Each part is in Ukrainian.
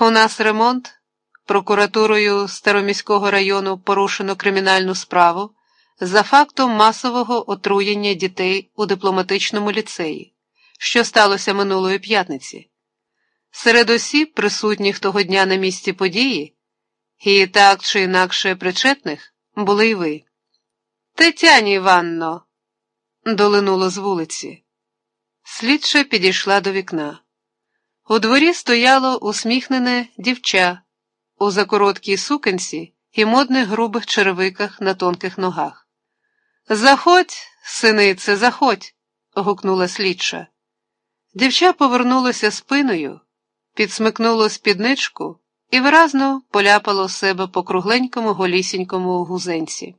У нас ремонт. Прокуратурою Староміського району порушено кримінальну справу за фактом масового отруєння дітей у дипломатичному ліцеї, що сталося минулої п'ятниці. Серед осіб, присутніх того дня на місці події, і так чи інакше причетних, були й ви. Тетяні Іванно, долинуло з вулиці. Слідча підійшла до вікна. У дворі стояло усміхнене дівча у закороткій сукенці і модних грубих черевиках на тонких ногах. Заходь, синице, заходь. гукнула слідча. Дівча повернулося спиною, підсмикнуло спідничку і виразно поляпало себе по кругленькому голісінькому гузенці.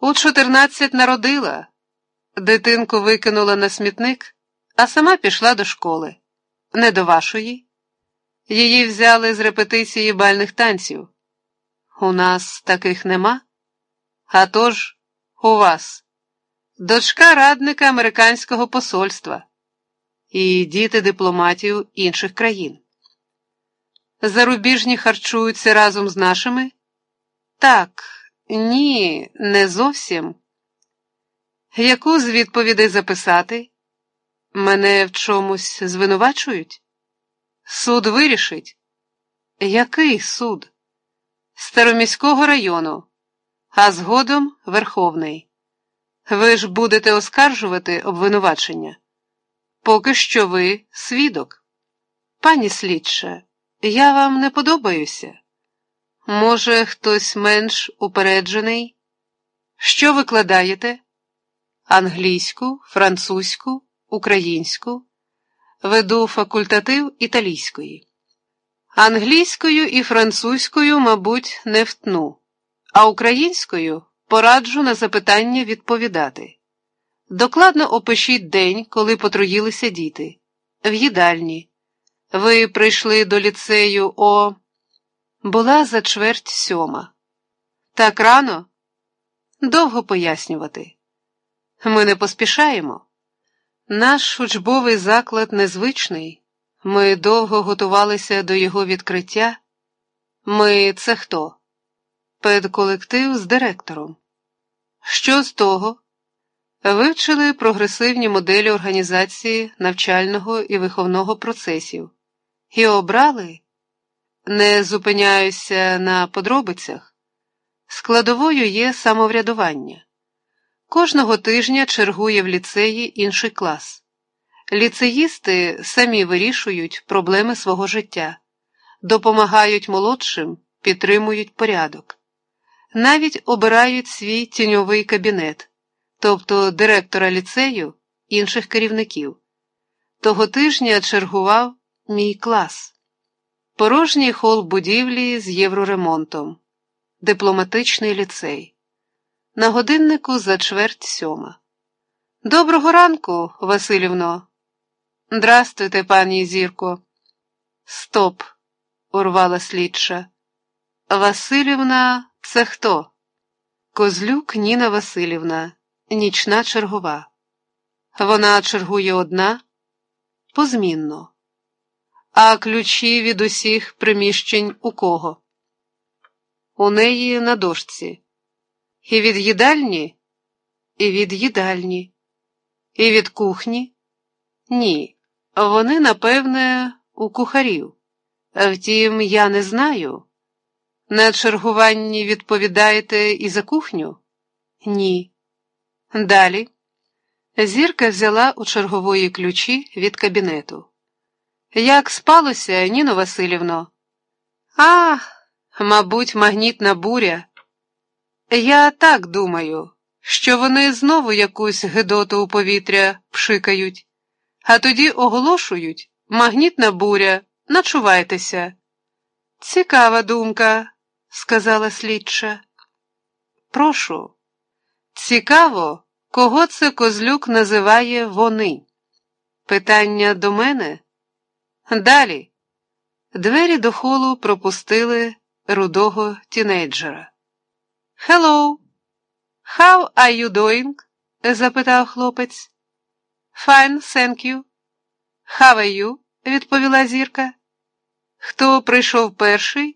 У чотирнадцять народила, дитинку викинула на смітник, а сама пішла до школи. Не до вашої. Її взяли з репетиції бальних танців. У нас таких нема. А тож, у вас, дочка радника американського посольства і діти дипломатів інших країн. Зарубіжні харчуються разом з нашими? Так, ні, не зовсім. Яку з відповідей записати? Мене в чомусь звинувачують? Суд вирішить. Який суд? Староміського району, а згодом Верховний. Ви ж будете оскаржувати обвинувачення. Поки що ви свідок. Пані слідче, я вам не подобаюся. Може, хтось менш упереджений? Що викладаєте? Англійську, французьку, українську, веду факультатив італійської. Англійською і французькою, мабуть, не втну, а українською пораджу на запитання відповідати. Докладно опишіть день, коли потруїлися діти. В їдальні. Ви прийшли до ліцею о. Була за чверть сьома. Так рано? Довго пояснювати. Ми не поспішаємо. Наш учбовий заклад незвичний. Ми довго готувалися до його відкриття. Ми це хто? Педколектив з директором. Що з того? Вивчили прогресивні моделі організації навчального і виховного процесів і обрали, не зупиняюся на подробицях, складовою є самоврядування. Кожного тижня чергує в ліцеї інший клас. Ліцеїсти самі вирішують проблеми свого життя, допомагають молодшим, підтримують порядок, навіть обирають свій тіньовий кабінет, тобто директора ліцею, інших керівників. Того тижня чергував мій клас, порожній хол будівлі з євроремонтом, дипломатичний ліцей. На годиннику за чверть сьома. Доброго ранку, Васильівно. Здрастуйте, пані Зірко. Стоп, урвала слідча. Васильівна, це хто? Козлюк Ніна Васильівна, нічна чергова. Вона чергує одна позмінно. А ключі від усіх приміщень у кого? У неї на дошці. І від їдальні, і від їдальні, і від кухні? Ні, вони, напевне, у кухарів. Втім, я не знаю. На чергуванні відповідаєте і за кухню? Ні. Далі. Зірка взяла у чергової ключі від кабінету. Як спалося, Ніно Васильівно? А, мабуть, магнітна буря. Я так думаю, що вони знову якусь гидоту у повітря пшикають, а тоді оголошують магнітна буря, начувайтеся. Цікава думка, сказала слідча. Прошу, цікаво, кого це козлюк називає вони? Питання до мене? Далі. Двері до холу пропустили рудого тінейджера. Hello. How are you doing? запитав хлопець. Fine, thank you. How are you? відповіла зірка. Хто прийшов перший?